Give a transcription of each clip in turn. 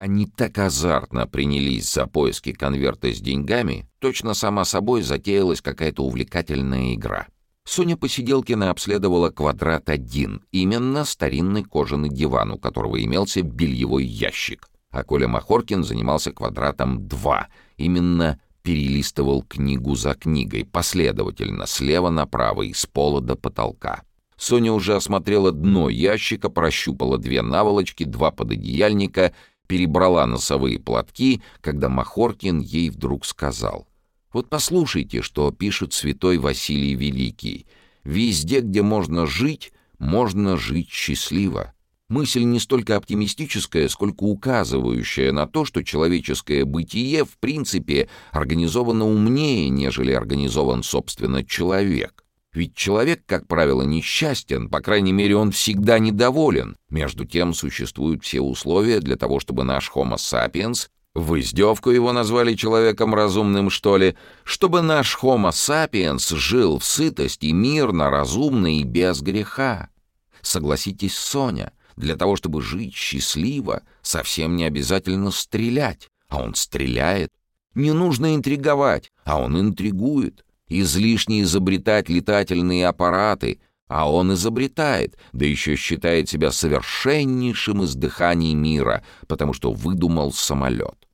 Они так азартно принялись за поиски конверта с деньгами, точно сама собой затеялась какая-то увлекательная игра. Соня Посиделкина обследовала квадрат 1, именно старинный кожаный диван, у которого имелся бельевой ящик. А Коля Махоркин занимался квадратом 2, именно перелистывал книгу за книгой, последовательно, слева направо и с пола до потолка. Соня уже осмотрела дно ящика, прощупала две наволочки, два пододеяльника — перебрала носовые платки, когда Махоркин ей вдруг сказал. «Вот послушайте, что пишет святой Василий Великий. Везде, где можно жить, можно жить счастливо». Мысль не столько оптимистическая, сколько указывающая на то, что человеческое бытие в принципе организовано умнее, нежели организован, собственно, человек. Ведь человек, как правило, несчастен, по крайней мере, он всегда недоволен. Между тем существуют все условия для того, чтобы наш Homo sapiens в издевку его назвали человеком разумным, что ли, чтобы наш Homo sapiens жил в сытости, мирно, разумно и без греха. Согласитесь, Соня, для того, чтобы жить счастливо, совсем не обязательно стрелять, а он стреляет. Не нужно интриговать, а он интригует излишне изобретать летательные аппараты, а он изобретает, да еще считает себя совершеннейшим из дыханий мира, потому что выдумал самолет.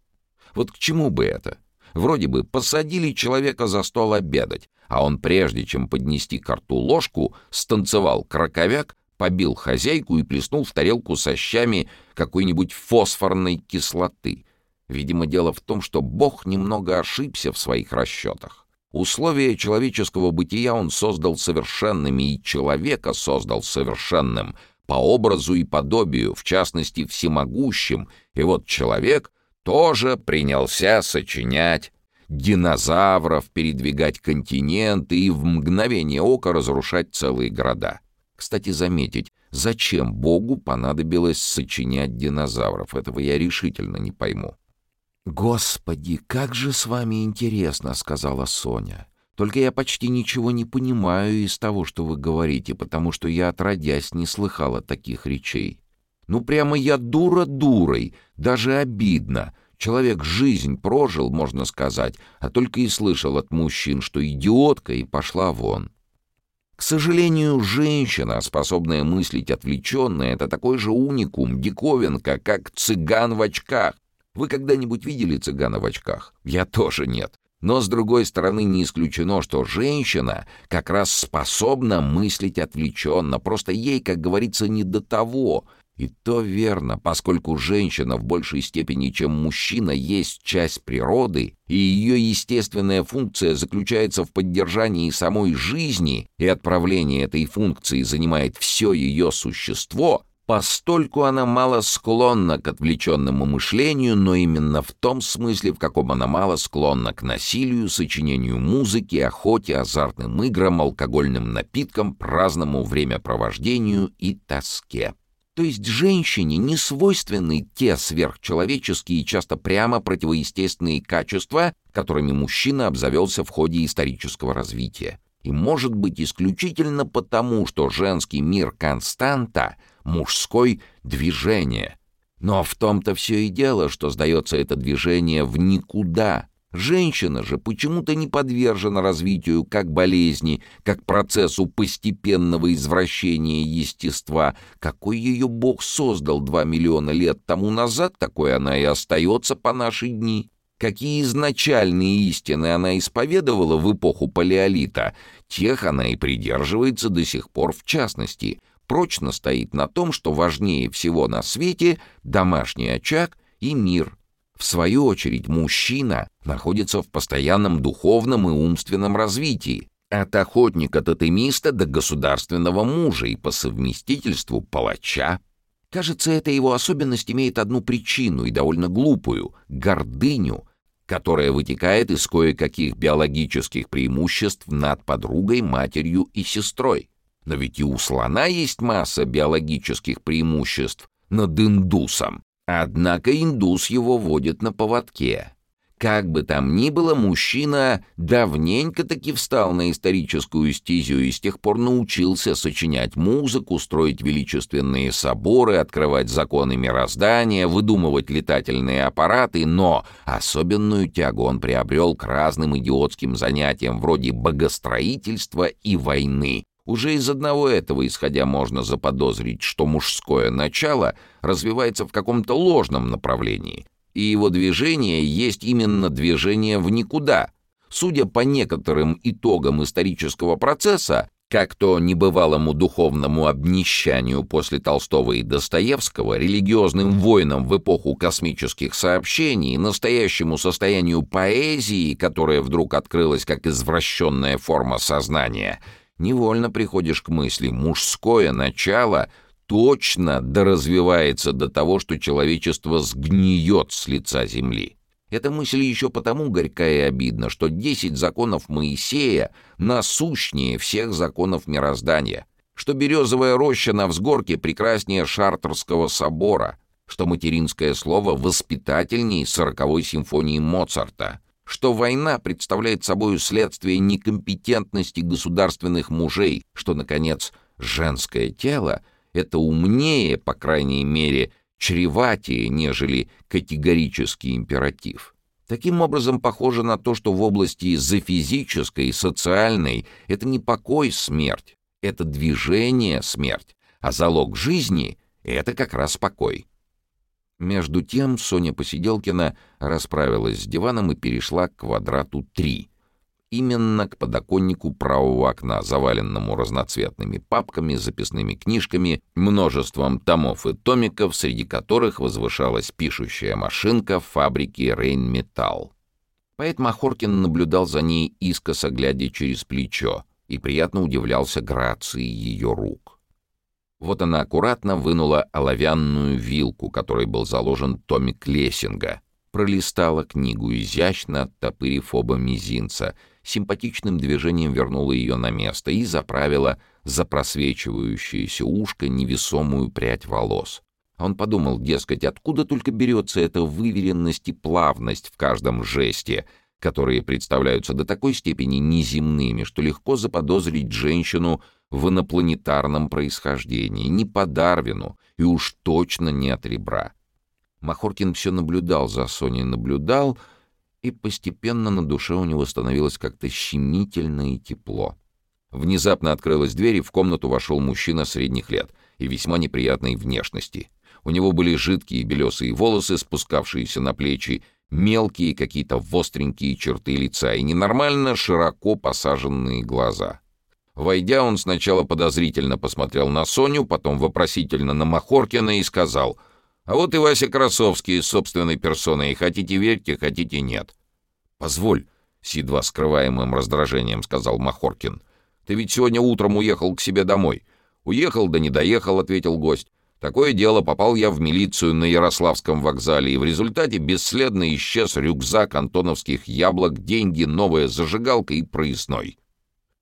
Вот к чему бы это? Вроде бы посадили человека за стол обедать, а он, прежде чем поднести к рту ложку, станцевал краковяк, побил хозяйку и плеснул в тарелку со щами какой-нибудь фосфорной кислоты. Видимо, дело в том, что Бог немного ошибся в своих расчетах. Условия человеческого бытия он создал совершенными, и человека создал совершенным, по образу и подобию, в частности, всемогущим, и вот человек тоже принялся сочинять динозавров, передвигать континенты и в мгновение ока разрушать целые города. Кстати, заметить, зачем Богу понадобилось сочинять динозавров, этого я решительно не пойму. «Господи, как же с вами интересно!» — сказала Соня. «Только я почти ничего не понимаю из того, что вы говорите, потому что я, отродясь, не слыхала таких речей. Ну, прямо я дура дурой, даже обидно. Человек жизнь прожил, можно сказать, а только и слышал от мужчин, что идиотка, и пошла вон». К сожалению, женщина, способная мыслить отвлеченно, это такой же уникум, диковинка, как цыган в очках. Вы когда-нибудь видели цыгана в очках? Я тоже нет. Но, с другой стороны, не исключено, что женщина как раз способна мыслить отвлеченно, просто ей, как говорится, не до того. И то верно, поскольку женщина в большей степени, чем мужчина, есть часть природы, и ее естественная функция заключается в поддержании самой жизни, и отправление этой функции занимает все ее существо, Постольку она мало склонна к отвлеченному мышлению, но именно в том смысле, в каком она мало склонна к насилию, сочинению музыки, охоте, азартным играм, алкогольным напиткам, праздному времяпровождению и тоске. То есть женщине не свойственны те сверхчеловеческие и часто прямо противоестественные качества, которыми мужчина обзавелся в ходе исторического развития. И может быть исключительно потому, что женский мир константа — мужской движение. Но в том-то все и дело, что сдается это движение в никуда. Женщина же почему-то не подвержена развитию как болезни, как процессу постепенного извращения естества. Какой ее Бог создал два миллиона лет тому назад, такой она и остается по наши дни. Какие изначальные истины она исповедовала в эпоху палеолита, тех она и придерживается до сих пор в частности — прочно стоит на том, что важнее всего на свете домашний очаг и мир. В свою очередь, мужчина находится в постоянном духовном и умственном развитии, от охотника-тотемиста до государственного мужа и по совместительству палача. Кажется, эта его особенность имеет одну причину и довольно глупую — гордыню, которая вытекает из кое-каких биологических преимуществ над подругой, матерью и сестрой. Но ведь и у слона есть масса биологических преимуществ над индусом. Однако индус его водит на поводке. Как бы там ни было, мужчина давненько-таки встал на историческую стезю и с тех пор научился сочинять музыку, строить величественные соборы, открывать законы мироздания, выдумывать летательные аппараты, но особенную тягу он приобрел к разным идиотским занятиям вроде богостроительства и войны. Уже из одного этого исходя можно заподозрить, что мужское начало развивается в каком-то ложном направлении — и его движение есть именно движение в никуда. Судя по некоторым итогам исторического процесса, как то небывалому духовному обнищанию после Толстого и Достоевского, религиозным войнам в эпоху космических сообщений, настоящему состоянию поэзии, которая вдруг открылась как извращенная форма сознания, невольно приходишь к мысли «мужское начало» — точно доразвивается до того, что человечество сгниет с лица земли. Эта мысль еще потому горька и обидна, что десять законов Моисея насущнее всех законов мироздания, что березовая роща на взгорке прекраснее Шартерского собора, что материнское слово воспитательней сороковой симфонии Моцарта, что война представляет собой следствие некомпетентности государственных мужей, что, наконец, женское тело — это умнее, по крайней мере, чреватее, нежели категорический императив. Таким образом, похоже на то, что в области зафизической и социальной это не покой смерть, это движение смерть, а залог жизни — это как раз покой. Между тем Соня Посиделкина расправилась с диваном и перешла к квадрату 3, именно к подоконнику правого окна, заваленному разноцветными папками, записными книжками, множеством томов и томиков, среди которых возвышалась пишущая машинка фабрики «Рейнметалл». Поэт Махоркин наблюдал за ней искоса, глядя через плечо, и приятно удивлялся грации ее рук. Вот она аккуратно вынула оловянную вилку, которой был заложен томик Лессинга, пролистала книгу изящно, оттопырив оба мизинца — симпатичным движением вернула ее на место и заправила за просвечивающееся ушко невесомую прядь волос. Он подумал, дескать, откуда только берется эта выверенность и плавность в каждом жесте, которые представляются до такой степени неземными, что легко заподозрить женщину в инопланетарном происхождении, не по Дарвину и уж точно не от ребра. Махоркин все наблюдал за Соней, наблюдал — и постепенно на душе у него становилось как-то щемительно и тепло. Внезапно открылась дверь, и в комнату вошел мужчина средних лет и весьма неприятной внешности. У него были жидкие белесые волосы, спускавшиеся на плечи, мелкие какие-то востренькие черты лица и ненормально широко посаженные глаза. Войдя, он сначала подозрительно посмотрел на Соню, потом вопросительно на Махоркина и сказал — а вот и Вася Красовский с собственной персоной. Хотите верьте, хотите нет. «Позволь», — с едва скрываемым раздражением сказал Махоркин. «Ты ведь сегодня утром уехал к себе домой». «Уехал, да не доехал», — ответил гость. «Такое дело, попал я в милицию на Ярославском вокзале, и в результате бесследно исчез рюкзак антоновских яблок, деньги, новая зажигалка и проясной».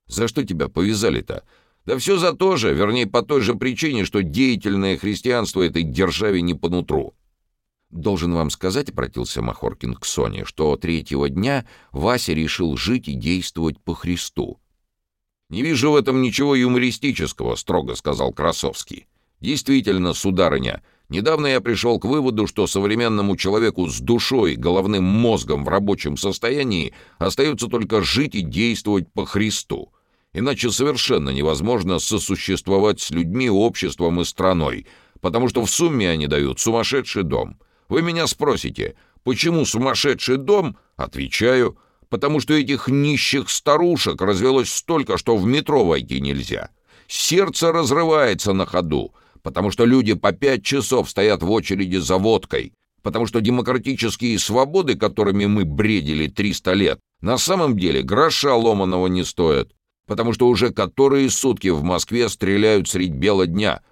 «За что тебя повязали-то?» Да все за то же, вернее, по той же причине, что деятельное христианство этой державе не по нутру. «Должен вам сказать, — обратился Махоркин к Соне, — что третьего дня Вася решил жить и действовать по Христу». «Не вижу в этом ничего юмористического», — строго сказал Красовский. «Действительно, сударыня, недавно я пришел к выводу, что современному человеку с душой, головным мозгом в рабочем состоянии остается только жить и действовать по Христу. Иначе совершенно невозможно сосуществовать с людьми, обществом и страной, потому что в сумме они дают сумасшедший дом. Вы меня спросите, почему сумасшедший дом? Отвечаю, потому что этих нищих старушек развелось столько, что в метро войти нельзя. Сердце разрывается на ходу, потому что люди по пять часов стоят в очереди за водкой, потому что демократические свободы, которыми мы бредили 300 лет, на самом деле гроша ломаного не стоят потому что уже которые сутки в Москве стреляют средь бела дня».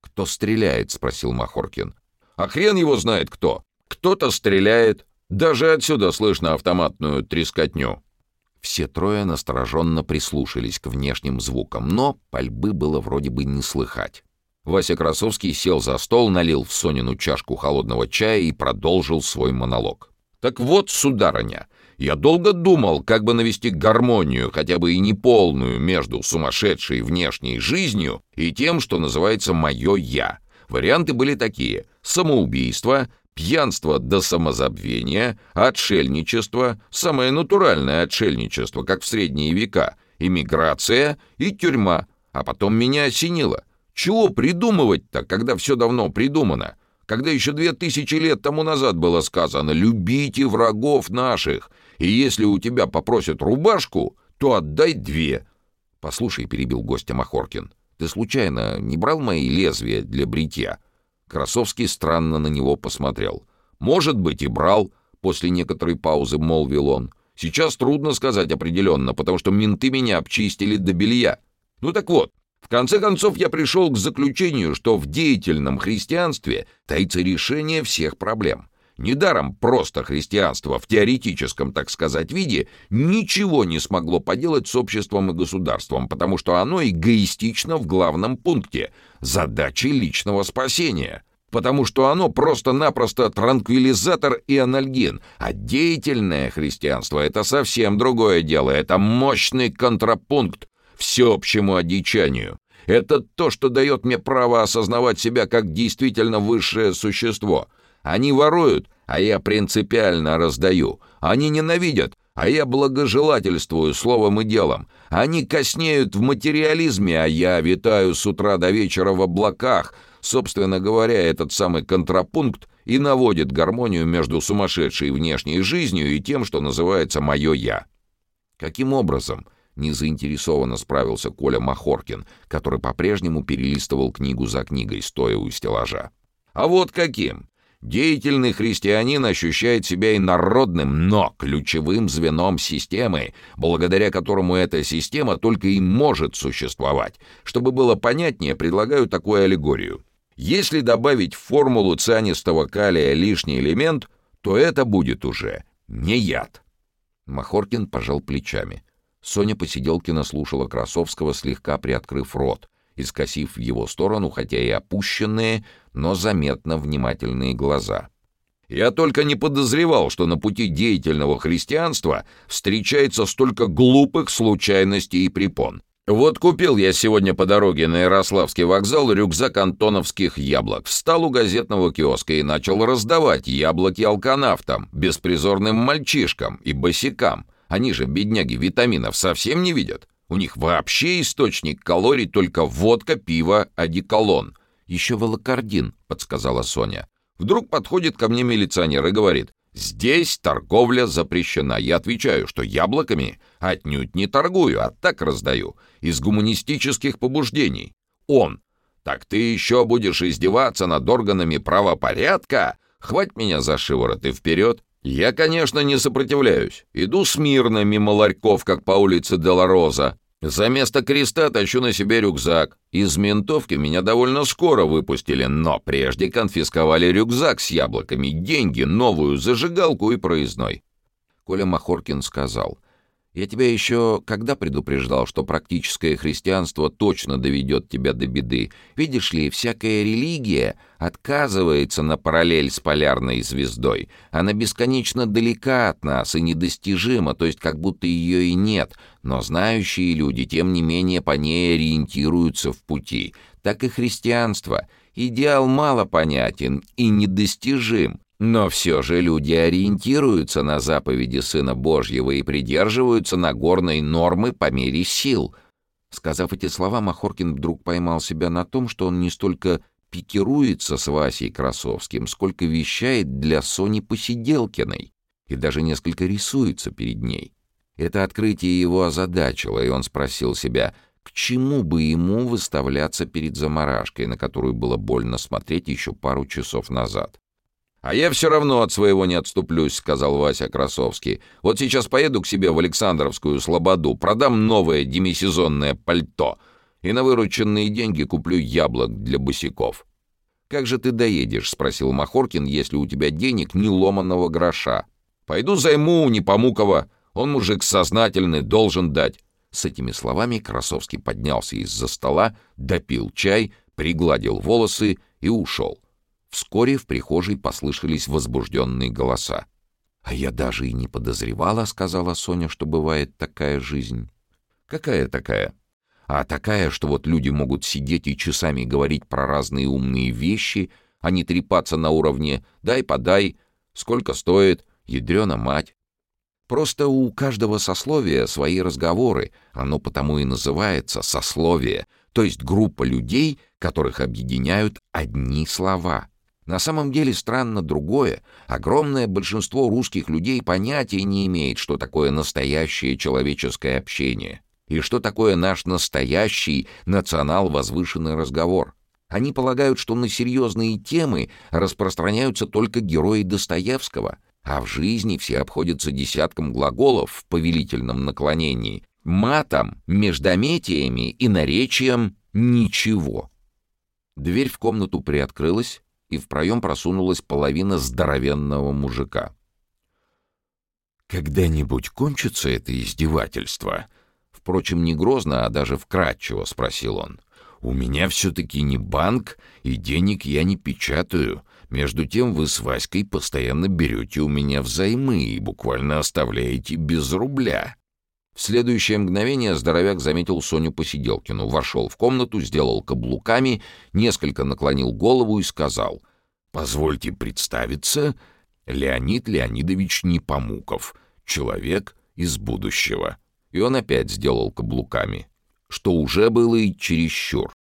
«Кто стреляет?» — спросил Махоркин. «А хрен его знает кто. Кто-то стреляет. Даже отсюда слышно автоматную трескотню». Все трое настороженно прислушались к внешним звукам, но пальбы было вроде бы не слыхать. Вася Красовский сел за стол, налил в Сонину чашку холодного чая и продолжил свой монолог. Так вот, сударыня, я долго думал, как бы навести гармонию, хотя бы и неполную, между сумасшедшей внешней жизнью и тем, что называется «моё я». Варианты были такие — самоубийство, пьянство до самозабвения, отшельничество, самое натуральное отшельничество, как в средние века, иммиграция и тюрьма. А потом меня осенило. Чего придумывать-то, когда все давно придумано? Когда еще две тысячи лет тому назад было сказано «любите врагов наших», и если у тебя попросят рубашку, то отдай две. Послушай, перебил гостя Махоркин, ты случайно не брал мои лезвия для бритья? Красовский странно на него посмотрел. Может быть, и брал, после некоторой паузы молвил он. Сейчас трудно сказать определенно, потому что менты меня обчистили до белья. Ну так вот, в конце концов я пришел к заключению, что в деятельном христианстве таится решение всех проблем. Недаром просто христианство в теоретическом, так сказать, виде ничего не смогло поделать с обществом и государством, потому что оно эгоистично в главном пункте — задачи личного спасения. Потому что оно просто-напросто транквилизатор и анальгин, а деятельное христианство — это совсем другое дело, это мощный контрапункт всеобщему одичанию. Это то, что дает мне право осознавать себя как действительно высшее существо — они воруют, а я принципиально раздаю. Они ненавидят, а я благожелательствую словом и делом. Они коснеют в материализме, а я витаю с утра до вечера в облаках. Собственно говоря, этот самый контрапункт и наводит гармонию между сумасшедшей внешней жизнью и тем, что называется «моё я». Каким образом? Незаинтересованно справился Коля Махоркин, который по-прежнему перелистывал книгу за книгой, стоя у стеллажа. А вот каким? Деятельный христианин ощущает себя инородным, но ключевым звеном системы, благодаря которому эта система только и может существовать. Чтобы было понятнее, предлагаю такую аллегорию. Если добавить в формулу цианистого калия лишний элемент, то это будет уже не яд. Махоркин пожал плечами. Соня Посиделкина слушала Красовского, слегка приоткрыв рот, и скосив в его сторону, хотя и опущенные, но заметно внимательные глаза. «Я только не подозревал, что на пути деятельного христианства встречается столько глупых случайностей и препон. Вот купил я сегодня по дороге на Ярославский вокзал рюкзак антоновских яблок, встал у газетного киоска и начал раздавать яблоки алканавтам, беспризорным мальчишкам и босикам. Они же, бедняги, витаминов совсем не видят. У них вообще источник калорий только водка, пиво, одеколон. Еще волокордин, подсказала Соня. Вдруг подходит ко мне милиционер и говорит, «Здесь торговля запрещена». Я отвечаю, что яблоками отнюдь не торгую, а так раздаю, из гуманистических побуждений. Он, «Так ты еще будешь издеваться над органами правопорядка? Хвать меня за шиворот и вперед!» Я, конечно, не сопротивляюсь. Иду смирно мимо ларьков, как по улице Делароза. За место креста тащу на себе рюкзак. Из ментовки меня довольно скоро выпустили, но прежде конфисковали рюкзак с яблоками, деньги, новую зажигалку и проездной. Коля Махоркин сказал — я тебя еще когда предупреждал, что практическое христианство точно доведет тебя до беды? Видишь ли, всякая религия отказывается на параллель с полярной звездой. Она бесконечно далека от нас и недостижима, то есть как будто ее и нет. Но знающие люди, тем не менее, по ней ориентируются в пути. Так и христианство. Идеал мало понятен и недостижим. Но все же люди ориентируются на заповеди Сына Божьего и придерживаются Нагорной нормы по мере сил. Сказав эти слова, Махоркин вдруг поймал себя на том, что он не столько пикируется с Васей Красовским, сколько вещает для Сони Посиделкиной и даже несколько рисуется перед ней. Это открытие его озадачило, и он спросил себя, к чему бы ему выставляться перед заморашкой, на которую было больно смотреть еще пару часов назад. «А я все равно от своего не отступлюсь», — сказал Вася Красовский. «Вот сейчас поеду к себе в Александровскую Слободу, продам новое демисезонное пальто и на вырученные деньги куплю яблок для босиков». «Как же ты доедешь?» — спросил Махоркин, «если у тебя денег ни ломаного гроша». «Пойду займу у Непомукова. Он мужик сознательный, должен дать». С этими словами Красовский поднялся из-за стола, допил чай, пригладил волосы и ушел. Вскоре в прихожей послышались возбужденные голоса. «А я даже и не подозревала», — сказала Соня, — «что бывает такая жизнь». «Какая такая?» «А такая, что вот люди могут сидеть и часами говорить про разные умные вещи, а не трепаться на уровне «дай-подай», «сколько стоит», «ядрена мать». Просто у каждого сословия свои разговоры, оно потому и называется сословие, то есть группа людей, которых объединяют одни слова. На самом деле странно другое. Огромное большинство русских людей понятия не имеет, что такое настоящее человеческое общение и что такое наш настоящий национал-возвышенный разговор. Они полагают, что на серьезные темы распространяются только герои Достоевского, а в жизни все обходятся десятком глаголов в повелительном наклонении, матом, междометиями и наречием ничего. Дверь в комнату приоткрылась, и в проем просунулась половина здоровенного мужика. «Когда-нибудь кончится это издевательство?» Впрочем, не грозно, а даже вкратчиво, — спросил он. «У меня все-таки не банк, и денег я не печатаю. Между тем вы с Васькой постоянно берете у меня взаймы и буквально оставляете без рубля». В следующее мгновение здоровяк заметил Соню Посиделкину, вошел в комнату, сделал каблуками, несколько наклонил голову и сказал «Позвольте представиться, Леонид Леонидович Непомуков, человек из будущего». И он опять сделал каблуками, что уже было и чересчур.